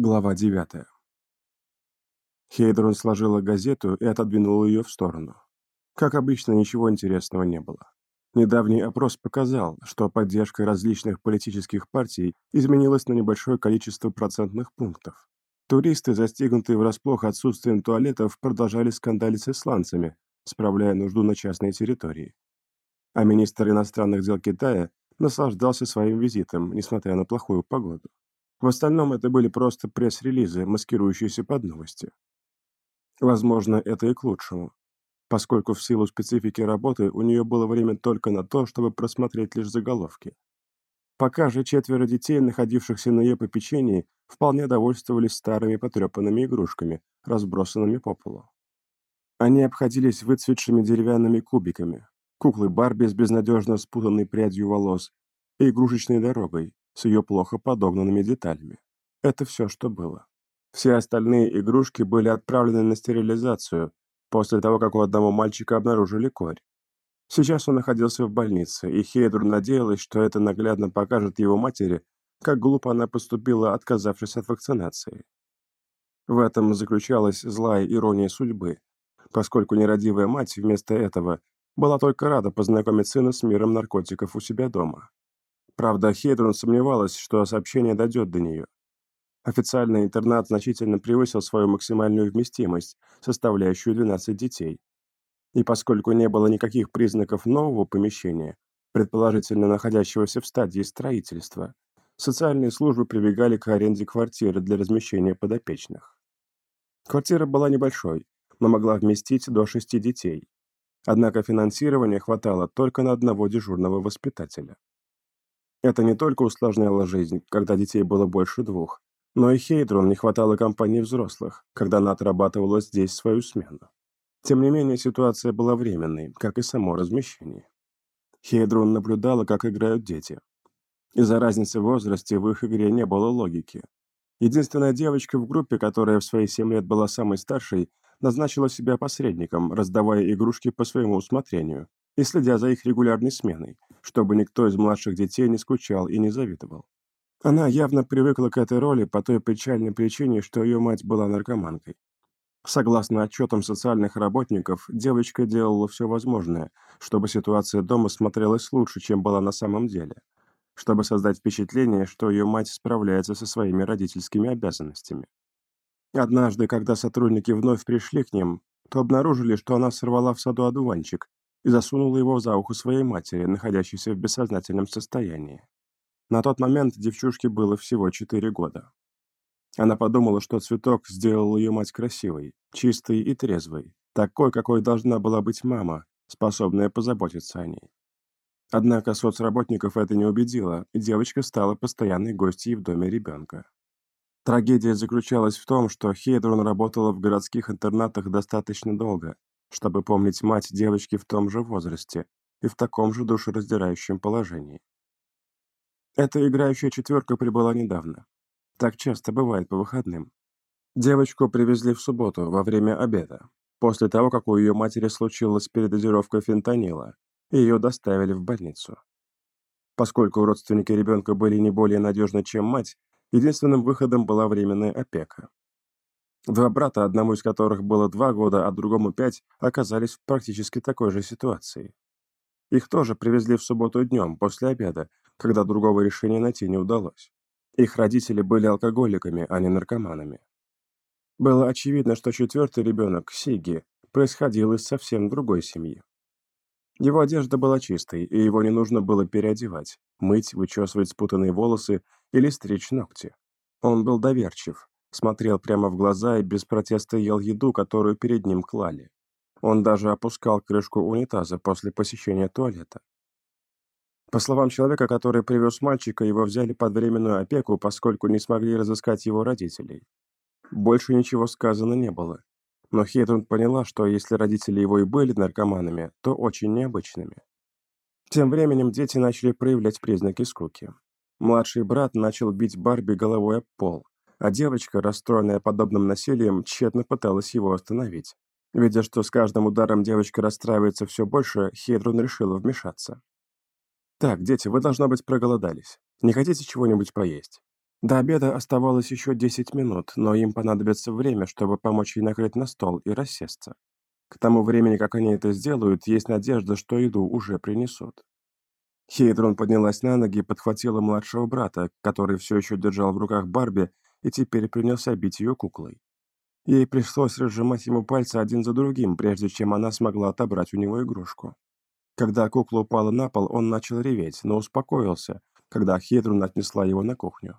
Глава 9. Хейдрон сложила газету и отодвинула ее в сторону. Как обычно, ничего интересного не было. Недавний опрос показал, что поддержка различных политических партий изменилась на небольшое количество процентных пунктов. Туристы, застигнутые врасплох отсутствием туалетов, продолжали скандалить с исландцами, справляя нужду на частной территории. А министр иностранных дел Китая наслаждался своим визитом, несмотря на плохую погоду. В остальном это были просто пресс-релизы, маскирующиеся под новости. Возможно, это и к лучшему, поскольку в силу специфики работы у нее было время только на то, чтобы просмотреть лишь заголовки. Пока же четверо детей, находившихся на ее попечении, вполне довольствовались старыми потрепанными игрушками, разбросанными по полу. Они обходились выцветшими деревянными кубиками, куклы Барби с безнадежно спутанной прядью волос и игрушечной дорогой, с ее плохо подогнанными деталями. Это все, что было. Все остальные игрушки были отправлены на стерилизацию после того, как у одного мальчика обнаружили корь. Сейчас он находился в больнице, и Хейдр надеялась, что это наглядно покажет его матери, как глупо она поступила, отказавшись от вакцинации. В этом заключалась злая ирония судьбы, поскольку нерадивая мать вместо этого была только рада познакомить сына с миром наркотиков у себя дома. Правда, Хейдрон сомневалась, что сообщение дойдет до нее. Официальный интернат значительно превысил свою максимальную вместимость, составляющую 12 детей. И поскольку не было никаких признаков нового помещения, предположительно находящегося в стадии строительства, социальные службы прибегали к аренде квартиры для размещения подопечных. Квартира была небольшой, но могла вместить до шести детей. Однако финансирования хватало только на одного дежурного воспитателя. Это не только усложняло жизнь, когда детей было больше двух, но и Хейдрон не хватало компании взрослых, когда она отрабатывала здесь свою смену. Тем не менее, ситуация была временной, как и само размещение. Хейдрон наблюдала, как играют дети. Из-за разницы в возрасте в их игре не было логики. Единственная девочка в группе, которая в свои семь лет была самой старшей, назначила себя посредником, раздавая игрушки по своему усмотрению, и следя за их регулярной сменой, чтобы никто из младших детей не скучал и не завидовал. Она явно привыкла к этой роли по той печальной причине, что ее мать была наркоманкой. Согласно отчетам социальных работников, девочка делала все возможное, чтобы ситуация дома смотрелась лучше, чем была на самом деле, чтобы создать впечатление, что ее мать справляется со своими родительскими обязанностями. Однажды, когда сотрудники вновь пришли к ним, то обнаружили, что она сорвала в саду одуванчик и засунула его за ухо своей матери, находящейся в бессознательном состоянии. На тот момент девчушке было всего 4 года. Она подумала, что цветок сделал ее мать красивой, чистой и трезвой, такой, какой должна была быть мама, способная позаботиться о ней. Однако соцработников это не убедило, и девочка стала постоянной гостьей в доме ребенка. Трагедия заключалась в том, что Хейдрон работала в городских интернатах достаточно долго, чтобы помнить мать девочки в том же возрасте и в таком же душераздирающем положении. Эта играющая четверка прибыла недавно. Так часто бывает по выходным. Девочку привезли в субботу во время обеда, после того, как у ее матери случилась передозировка фентанила, и ее доставили в больницу. Поскольку родственники ребенка были не более надежны, чем мать, единственным выходом была временная опека. Два брата, одному из которых было два года, а другому пять, оказались в практически такой же ситуации. Их тоже привезли в субботу днем, после обеда, когда другого решения найти не удалось. Их родители были алкоголиками, а не наркоманами. Было очевидно, что четвертый ребенок, Сиги, происходил из совсем другой семьи. Его одежда была чистой, и его не нужно было переодевать, мыть, вычесывать спутанные волосы или стричь ногти. Он был доверчив, смотрел прямо в глаза и без протеста ел еду, которую перед ним клали. Он даже опускал крышку унитаза после посещения туалета. По словам человека, который привез мальчика, его взяли под временную опеку, поскольку не смогли разыскать его родителей. Больше ничего сказано не было. Но Хейтрун поняла, что если родители его и были наркоманами, то очень необычными. Тем временем дети начали проявлять признаки скуки. Младший брат начал бить Барби головой об пол, а девочка, расстроенная подобным насилием, тщетно пыталась его остановить. Видя, что с каждым ударом девочка расстраивается все больше, Хейдрун решила вмешаться. «Так, дети, вы, должно быть, проголодались. Не хотите чего-нибудь поесть? До обеда оставалось еще 10 минут, но им понадобится время, чтобы помочь ей накрыть на стол и рассесться. К тому времени, как они это сделают, есть надежда, что еду уже принесут. Хейдрон поднялась на ноги и подхватила младшего брата, который все еще держал в руках Барби и теперь принялся бить ее куклой. Ей пришлось разжимать ему пальцы один за другим, прежде чем она смогла отобрать у него игрушку. Когда кукла упала на пол, он начал реветь, но успокоился, когда Хейдрон отнесла его на кухню.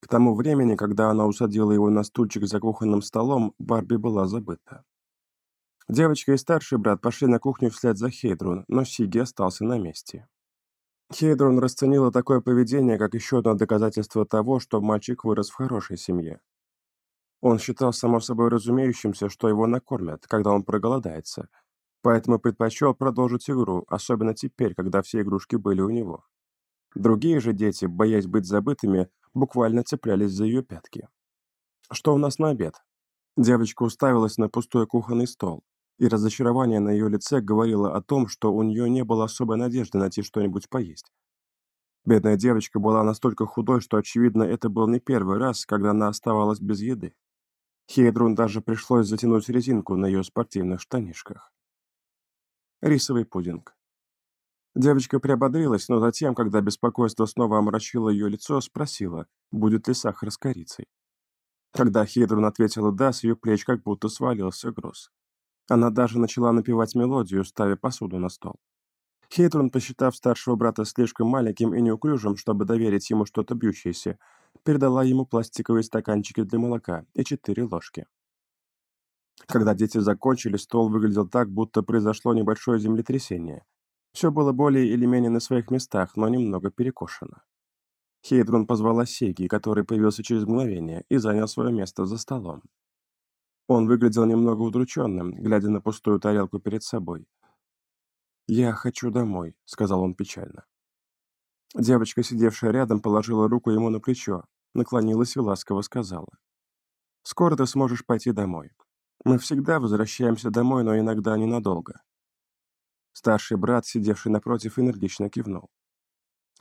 К тому времени, когда она усадила его на стульчик за кухонным столом, Барби была забыта. Девочка и старший брат пошли на кухню вслед за Хейдрун, но Сиги остался на месте. Хейдрун расценила такое поведение как еще одно доказательство того, что мальчик вырос в хорошей семье. Он считал само собой разумеющимся, что его накормят, когда он проголодается, поэтому предпочел продолжить игру, особенно теперь, когда все игрушки были у него. Другие же дети, боясь быть забытыми, буквально цеплялись за ее пятки. «Что у нас на обед?» Девочка уставилась на пустой кухонный стол и разочарование на ее лице говорило о том, что у нее не было особой надежды найти что-нибудь поесть. Бедная девочка была настолько худой, что, очевидно, это был не первый раз, когда она оставалась без еды. Хейдрун даже пришлось затянуть резинку на ее спортивных штанишках. Рисовый пудинг. Девочка приободрилась, но затем, когда беспокойство снова омрачило ее лицо, спросила, будет ли сахар с корицей. Когда Хейдрун ответила «да», с ее плеч как будто свалился груз. Она даже начала напевать мелодию, ставя посуду на стол. Хейтрон, посчитав старшего брата слишком маленьким и неуклюжим, чтобы доверить ему что-то бьющееся, передала ему пластиковые стаканчики для молока и четыре ложки. Когда дети закончили, стол выглядел так, будто произошло небольшое землетрясение. Все было более или менее на своих местах, но немного перекошено. Хейдрон позвала Сеги, который появился через мгновение, и занял свое место за столом. Он выглядел немного удрученным, глядя на пустую тарелку перед собой. «Я хочу домой», — сказал он печально. Девочка, сидевшая рядом, положила руку ему на плечо, наклонилась и ласково сказала. «Скоро ты сможешь пойти домой. Мы всегда возвращаемся домой, но иногда ненадолго». Старший брат, сидевший напротив, энергично кивнул.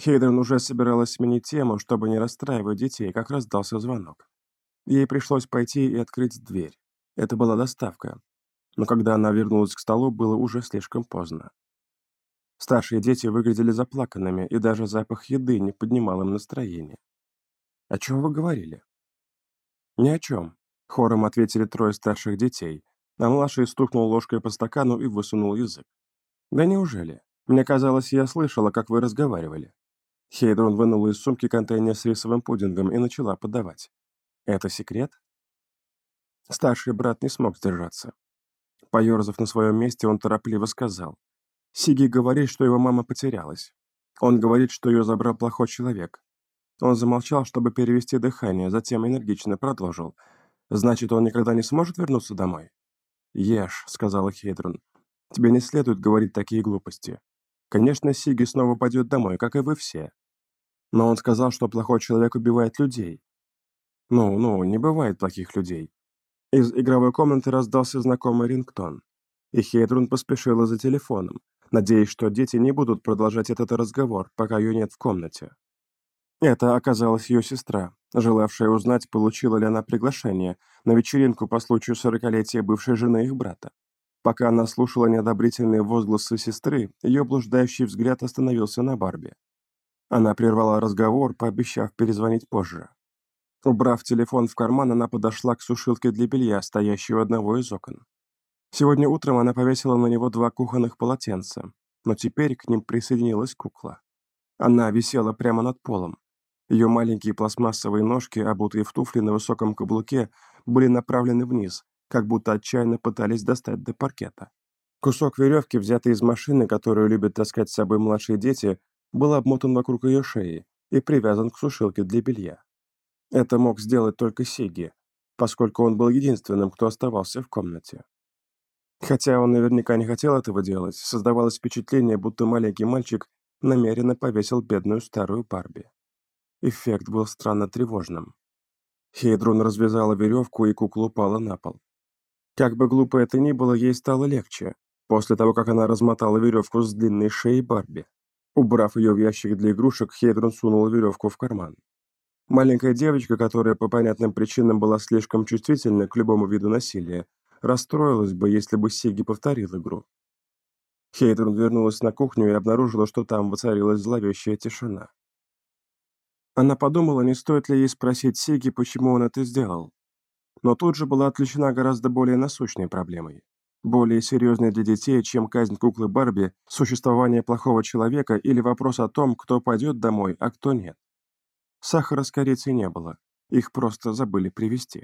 Хейден уже собиралась сменить тему, чтобы не расстраивать детей, как раздался звонок. Ей пришлось пойти и открыть дверь. Это была доставка. Но когда она вернулась к столу, было уже слишком поздно. Старшие дети выглядели заплаканными, и даже запах еды не поднимал им настроение. «О чем вы говорили?» «Ни о чем», — хором ответили трое старших детей, а младший стукнул ложкой по стакану и высунул язык. «Да неужели? Мне казалось, я слышала, как вы разговаривали». Хейдрон вынула из сумки контейнер с рисовым пудингом и начала подавать. «Это секрет?» Старший брат не смог сдержаться. Поерзав на своем месте, он торопливо сказал. «Сиги говорит, что его мама потерялась. Он говорит, что ее забрал плохой человек». Он замолчал, чтобы перевести дыхание, затем энергично продолжил. «Значит, он никогда не сможет вернуться домой?» «Ешь», — сказала Хейдрон. «Тебе не следует говорить такие глупости. Конечно, Сиги снова пойдет домой, как и вы все. Но он сказал, что плохой человек убивает людей. Ну, ну, не бывает плохих людей. Из игровой комнаты раздался знакомый рингтон, и Хейдрун поспешила за телефоном, надеясь, что дети не будут продолжать этот разговор, пока ее нет в комнате. Это оказалась ее сестра, желавшая узнать, получила ли она приглашение на вечеринку по случаю сорокалетия бывшей жены их брата. Пока она слушала неодобрительные возгласы сестры, ее блуждающий взгляд остановился на Барби. Она прервала разговор, пообещав перезвонить позже. Убрав телефон в карман, она подошла к сушилке для белья, стоящей у одного из окон. Сегодня утром она повесила на него два кухонных полотенца, но теперь к ним присоединилась кукла. Она висела прямо над полом. Ее маленькие пластмассовые ножки, обутые в туфли на высоком каблуке, были направлены вниз, как будто отчаянно пытались достать до паркета. Кусок веревки, взятый из машины, которую любят таскать с собой младшие дети, был обмотан вокруг ее шеи и привязан к сушилке для белья. Это мог сделать только Сиги, поскольку он был единственным, кто оставался в комнате. Хотя он наверняка не хотел этого делать, создавалось впечатление, будто маленький мальчик намеренно повесил бедную старую Барби. Эффект был странно тревожным. Хейдрун развязала веревку, и кукла упала на пол. Как бы глупо это ни было, ей стало легче, после того, как она размотала веревку с длинной шеей Барби. Убрав ее в ящик для игрушек, Хейдрун сунула веревку в карман. Маленькая девочка, которая по понятным причинам была слишком чувствительна к любому виду насилия, расстроилась бы, если бы Сиги повторил игру. Хейдрун вернулась на кухню и обнаружила, что там воцарилась зловещая тишина. Она подумала, не стоит ли ей спросить Сиги, почему он это сделал. Но тут же была отвлечена гораздо более насущной проблемой. Более серьезной для детей, чем казнь куклы Барби, существование плохого человека или вопрос о том, кто пойдет домой, а кто нет. Сахара с корицей не было, их просто забыли привезти.